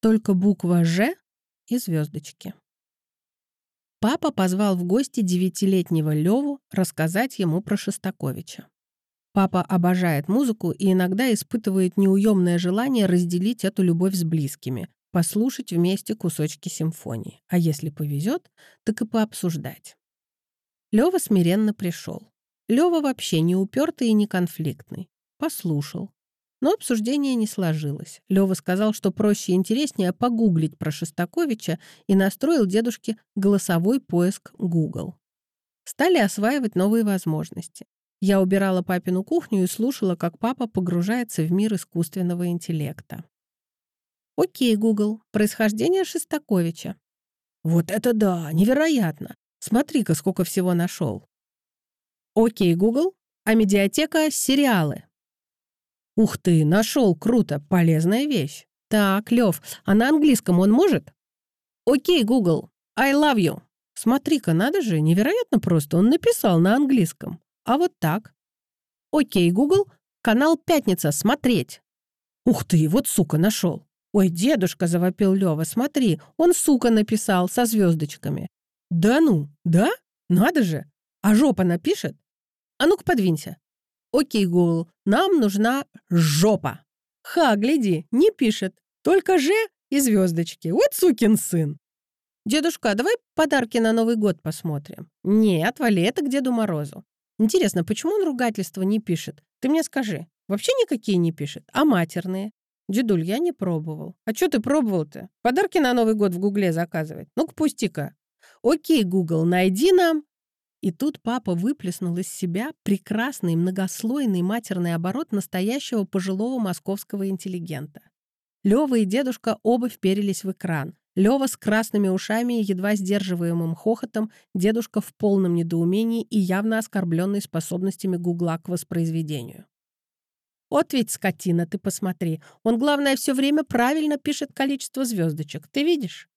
Только буква «Ж» и звездочки. Папа позвал в гости девятилетнего Леву рассказать ему про Шостаковича. Папа обожает музыку и иногда испытывает неуемное желание разделить эту любовь с близкими, послушать вместе кусочки симфонии, а если повезет, так и пообсуждать. Лёва смиренно пришел. Лёва вообще не упертый и не конфликтный. Послушал. Но обсуждение не сложилось. Лёва сказал, что проще и интереснее погуглить про Шостаковича и настроил дедушке голосовой поиск Google. Стали осваивать новые возможности. Я убирала папину кухню и слушала, как папа погружается в мир искусственного интеллекта. «Окей, Google, происхождение Шестаковича». «Вот это да, невероятно! Смотри-ка, сколько всего нашел». «Окей, Google, а медиатека — сериалы». «Ух ты, нашел, круто, полезная вещь». «Так, Лев, а на английском он может?» «Окей, Google, I love you». Смотри-ка, надо же, невероятно просто, он написал на английском. А вот так. «Окей, Google, канал «Пятница», смотреть». «Ух ты, вот сука нашел». «Ой, дедушка», — завопил Лёва, смотри, он сука написал со звездочками. «Да ну, да? Надо же! А жопа напишет? А ну-ка подвинься». «Окей, Гул, нам нужна жопа». «Ха, гляди, не пишет, только «Ж» и звездочки. Вот сукин сын». «Дедушка, давай подарки на Новый год посмотрим». «Нет, вали это к Деду Морозу». «Интересно, почему он ругательства не пишет? Ты мне скажи. Вообще никакие не пишет, а матерные?» «Дедуль, я не пробовал». «А что ты пробовал-то? Подарки на Новый год в Гугле заказывать? Ну-ка, пусти-ка». «Окей, Гугл, найди нам...» И тут папа выплеснул из себя прекрасный многослойный матерный оборот настоящего пожилого московского интеллигента. Лёва и дедушка оба вперились в экран. Лёва с красными ушами и едва сдерживаемым хохотом, дедушка в полном недоумении и явно оскорбленный способностями Гугла к воспроизведению. Вот ведь скотина, ты посмотри. Он, главное, все время правильно пишет количество звездочек. Ты видишь?